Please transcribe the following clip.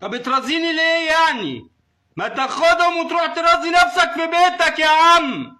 طب ترازيني ليه يعني ما تاخدهم وتروح ترازي نفسك في بيتك يا عم